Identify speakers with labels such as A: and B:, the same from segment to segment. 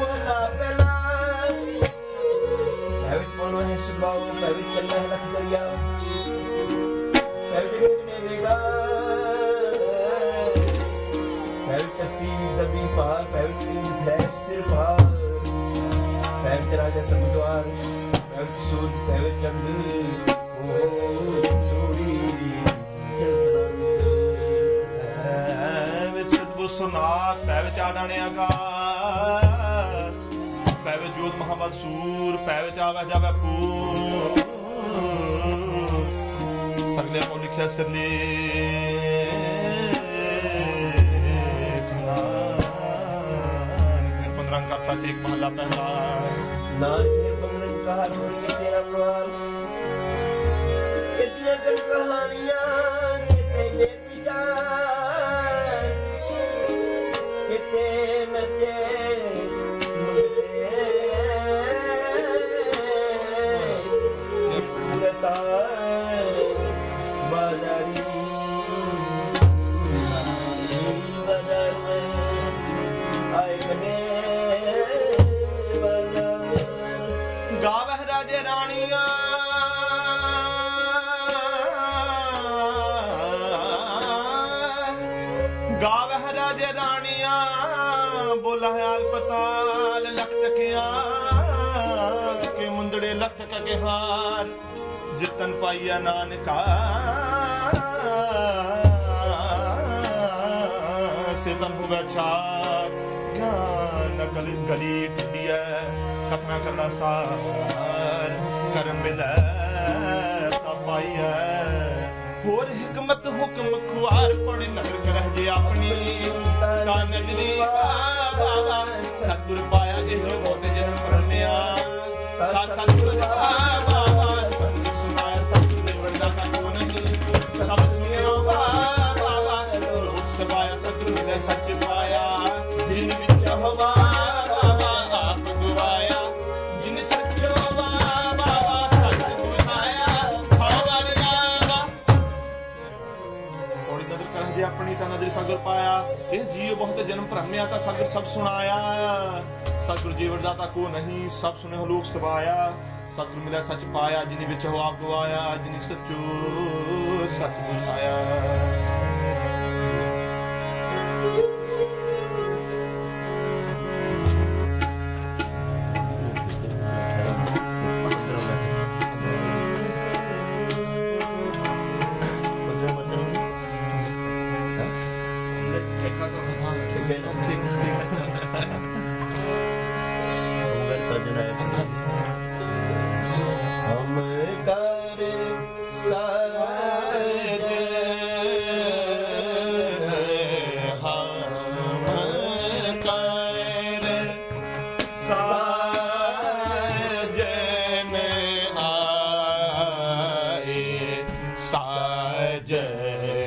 A: ਪਹਿਲਾ ਪਹਿਲਾ ਐਵੇਂ ਮਨੋ
B: ਵਿੱਚ ਸੂਰ ਪੈ ਵਿੱਚ ਆਵੇ ਜਾਵੇ ਪੂਰ। ਸਗਲੇ ਕੋ ਲਿਖਿਆ ਸਿਰਲੇ ਪੰਦਰਾਂ ਕਰ ਇੱਕ ਮਹਲਾ ਪਹਿਲਾ।
A: ਨਾਨਕ ਬੰਦਨ ਕਹਾਰ ਹੋਈ ਤੇਰਾ ਪ੍ਰਵਾਨ ਕਿਤਨੀਆਂ ਕਲ ਕਹਾਣੀਆਂ
B: ਮੁੰਦੜੇ ਲਖ ਕੇ ਹਾਰ ਜਿਤਨ ਪਾਈਆ ਨਾਨਕਾ। ਸਿਤਨ ਹੋਵੇ ਛਾਰ ਗਿਆਨ ਗਲੀ ਗਲੀ ਟੁੱਟੀਐ, ਕਥਨਾ ਕਰਨਾ ਸਾਰ, ਕਰਮ ਮਿਲੈ ਤਾ ਪਾਈਐ। ਹੋਰ ਹਕਮਤ ਹੁਕਮ ਖੁਆਰ ਪੜ ਨਗਰ ਕਰਹਿ ਜੇ ਆਪਣੀ। ਤਾਂ ਨਜਰੀ ਬਾਬਾ ਸਤਿਗੁਰ ਪਾਇਆ ਇਹ ਬਹੁਤ ਜਨਮ ਪਰਮਿਆ ਤਾਂ ਸਤਿਗੁਰ ਬਾਬਾ ਸੰਤ ਸੁਨਾਇਆ ਸਤਿਗੁਰ ਵਰਦਾ ਕਾ ਕੋ ਸਭ ਸੁਣਿਆ ਬਾਬਾ ਲੋਕ ਸਭਾਇਆ ਸਤਿਗੁਰ ਮਿਲੇ ਸੱਚ ਪਾਇਆ ਜਿਨ ਵਿੱਚ ਹਵਾ ਥੋੜੀ ਨਦਰ ਕਰ ਜੇ ਆਪਣੀ ਤਾਂ ਨਜ਼ਰ ਸਗਰ ਪਾਇਆ ਇਹ ਜੀਵ ਬਹੁਤ ਜਨਮ ਭਰਮਿਆ ਤਾਂ ਸਗਰ ਸਭ ਸੁਣਾਇਆ। ਸਤਿਗੁਰ ਜੀਵ ਦਾਤਾ ਕੋ ਨਹੀਂ, ਸਭ ਸੁਨੇ ਹੋ ਲੋਕ ਸਵਾਇਆ। ਸਤਿਗੁਰ ਮਿਲਿਆ ਸੱਚ ਪਾਇਆ, ਜਿਨੀ ਵਿੱਚ ਹੋ ਆਪ ਗਵਾਇਆ ਜਿਨੀ ਸੱਚੋ ਸੱਚ ਆਇਆ।
A: ਸਾਜੇ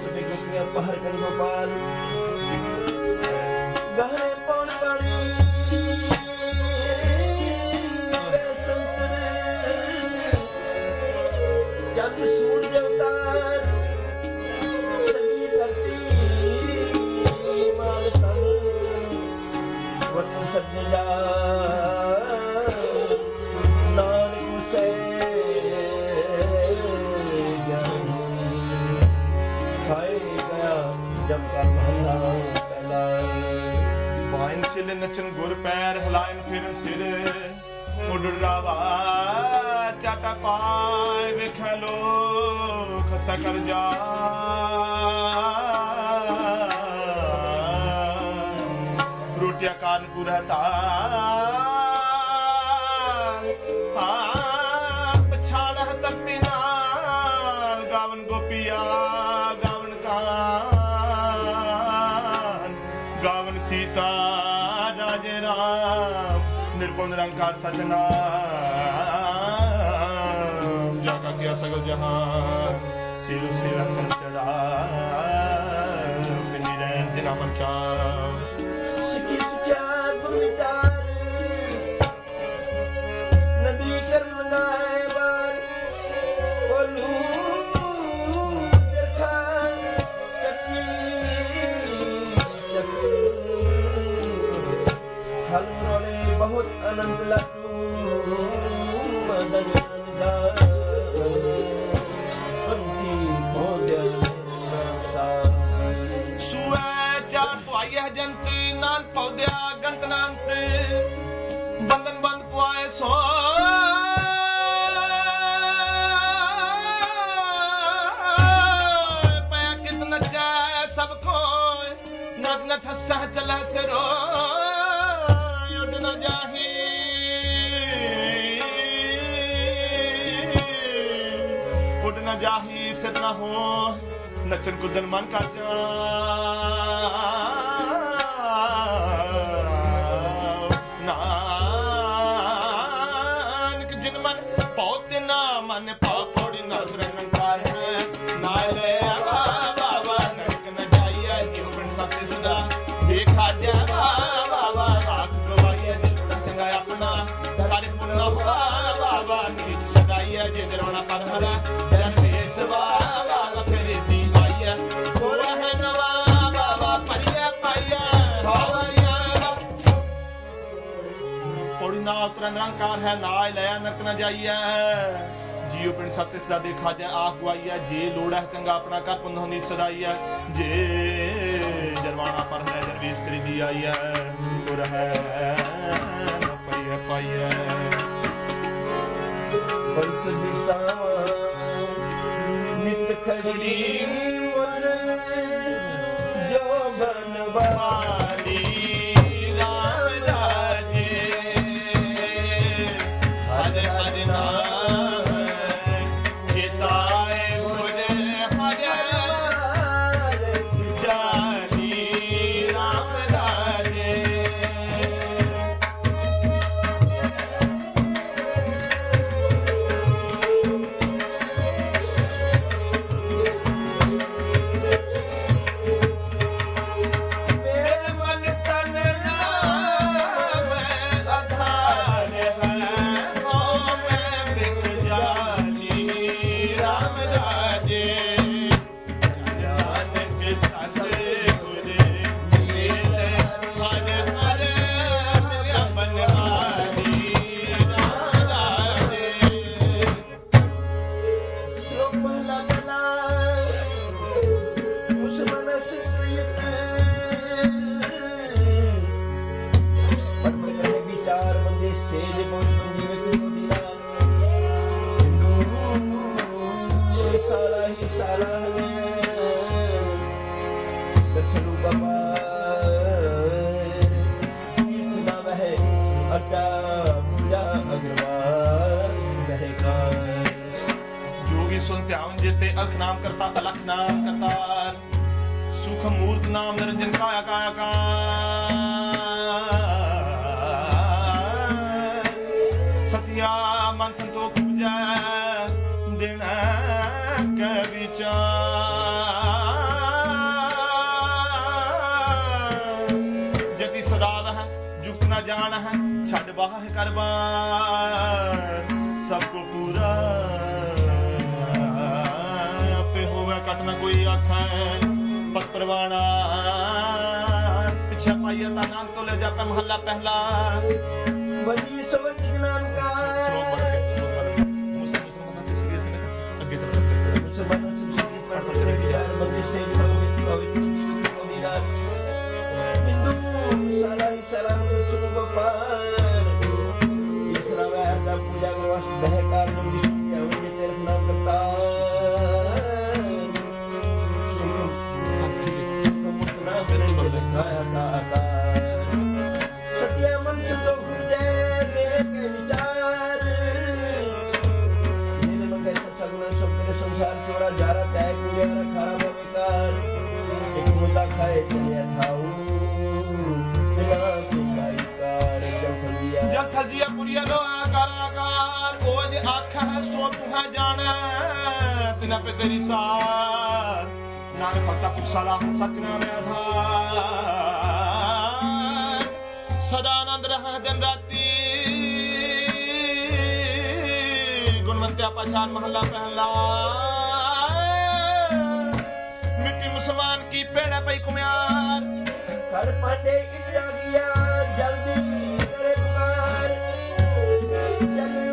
A: ਸੁਣੀ ਗੁਰਮੀਆਂ
B: ਪਹਰ ਕਰ ਗੋਪਾਲ ਗਹਿਰੇ ਪੌਣ
A: ਵਾਲੀ ਜਗ ਸੂਰਜ ਅਵਤਾਰ ਸਗੀ ਧਰਤੀ
B: ਮਾਲ ਤਨ ਵਰਤ ਸੱਜਣਾ ਨਚਨ ਗੁਰ ਪੈਰ ਹਲਾਇਨ ਫਿਰਨ ਸਿਰ। ਮੁੱਢ ਰਾਵਾ ਚਾਟਾ ਪਾਏ ਵੇਖੈ ਲੋਕ ਹਸਾ ਕਰ ਜਾ। ਰੋਟੀਆਂ ਕਾਨਪੁਰ ਹਤਾ ਰਾਮ ਨਿਰਗੁਣ ਨਿਰੰਕਾਰ ਸਤਨਾਮ। ਜਾ ਕਾ ਕਿਆ ਸਗਲ ਜਹਾਨ, ਸਿਰ ਸਿਰ ਅੰਦਰ ਚੜਾ। ਬਿਨੀ ਰਹਿਣ ਜਿਨਾ ਮਚਾ
A: ਸਿੱਖੀ ਸਿੱਖਿਆ ਗੁਰ ਮਦਨ
B: ਜੰਤ ਨਾਨ ਪੌਦਿਆ ਗੰਤ ਨਾਂਤ ਬੰਧਨ ਬੰਦ ਪੁਆਏ ਸੋ ਪੈ ਕਿਤ ਨਚੈ ਸਭ ਕੋਇ ਨਚ ਨਚ ਹੱਸੈ ਚਲੈ ਸਿਰੋ ਜਾਹੀ ਸਿਰ ਨ ਹੋ ਨੱਚਣ ਕੁੱਦਣ ਮਨ ਕਰ ਜਾ। ਪੌੜੀ ਨਿਰੰਕਾਰ ਹੈ, ਨਾ ਲਿਆ ਨਰਕ ਨਾ ਜਾਈਐ। ਜੀਉ ਪਿੰਡ ਸਤਿ ਸਦਾ ਦੇਖਾ ਜਾ ਆਖ ਗਵਾਈਐ ਜੇ ਲੋੜ ਹੈ ਚੰਗਾ ਆਪਣਾ ਕਰ ਪੁੰਨ ਹੁੰਦੀ ਸਦਾਈਐ। ਜੇ ਜਰਵਾਣਾ ਪਰ ਹੈ ਜਰਵੀਸ ਕਰੀ ਦੀ ਆਈਐ। ਗੁਰ ਹੈ ਪਈਐ। ਪਾਈਐ
A: ਬੰਤ ਦਿਸਾਵਾਂ ਨਿਤ ਖੜੀ ਮੁਰ, ਜੋ ਬਨਵਾਲੀ ਲਖਨੂ ਬਾਬਾ ਕੀਰਤ ਨਾਮ ਹੈ ਅਟਾ ਮੁੰਡਾ ਅਗਰਵਾਲ,
B: ਸੁਨਹਿ ਕਾ ਯੋਗੀ ਸੁਨ ਧਿਆਨ ਜਿਤੇ ਅਲਖ ਨਾਮ
A: ਕਰਤਾ, ਅਲਖ ਨਾਮ ਕਰਤਾ।
B: ਸੁਖ ਮੂਰਤ ਨਾਮ ਨਿਰੰਜਨ ਕਾਇਆ ਕਾਇਆ ਕਾ ਖੁਦਾ ਵਹ ਜੁਗਤ ਨਾ ਜਾਣ ਹੈ ਛੱਡ ਬਾਹ
A: ਕਰਬਾ ਸਭ ਕੋ ਪੂਰਾ। ਆਪੇ ਹੋਵੇ ਕਟ ਨਾ ਕੋਈ ਆਖੈ ਪਤ ਪਿਛਾ ਪਾਈਆ ਤਾਂ ਨਾਮ ਤੋਂ ਲੈ ਜਾਪੈ
B: ਮਹੱਲਾ ਪਹਿਲਾ। ਬਲੀ ਸਮਝ ਗਿਆਨ ਉਹ ਸੋ ਤੂੰ ਹੈ ਤਿਨਾ ਪੇ ਤੇਰੀ ਸਾਰ। ਨਾਨਕ ਭਗਤਾ ਪੁਖਸਾਲਾ ਸਚ ਆਧਾਰ। ਸਦਾ ਆਨੰਦ ਰਹਾ ਦਿਨ ਰਾਤੀ। ਗੁਣਵੰਤਿਆ ਪਛਾਨ ਮਹੱਲਾ ਪਹਿਲਾ ਮਿੱਟੀ ਮੁਸਲਮਾਨ ਕੀ ਪੇੜਾ ਪਈ ਕੁਮਿਆਰ।
A: ਕਰ ਪਾਂਡੇ ਇੰਨਾ ਗਿਆ ਜਲਦੀ ਕਰੇ ਪੁਕਾਰ ਜਲ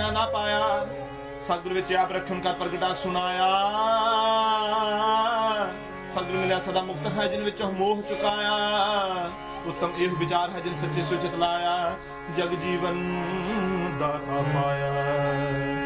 B: ਬਿਨ ਨਾ ਪਾਇਆ। ਸਤਿਗੁਰ ਵਿੱਚ ਆਪ ਰੱਖਣ ਕਰ ਪ੍ਰਗਟਾ ਸੁਣਾਇਆ। ਸਤਿਗੁਰ ਮਿਲਿਆ ਸਦਾ ਮੁਕਤ ਹੈ, ਜਿਨ ਵਿੱਚ ਮੋਹ ਚੁਕਾਇਆ। ਉਤਮ ਇਹ ਵਿਚਾਰ ਹੈ, ਜਿਨ ਸੱਚੇ ਸੁਚਿਤ ਲਾਇਆ। ਜਗ ਜੀਵਨ ਦਾਤਾ ਪਾਇਆ।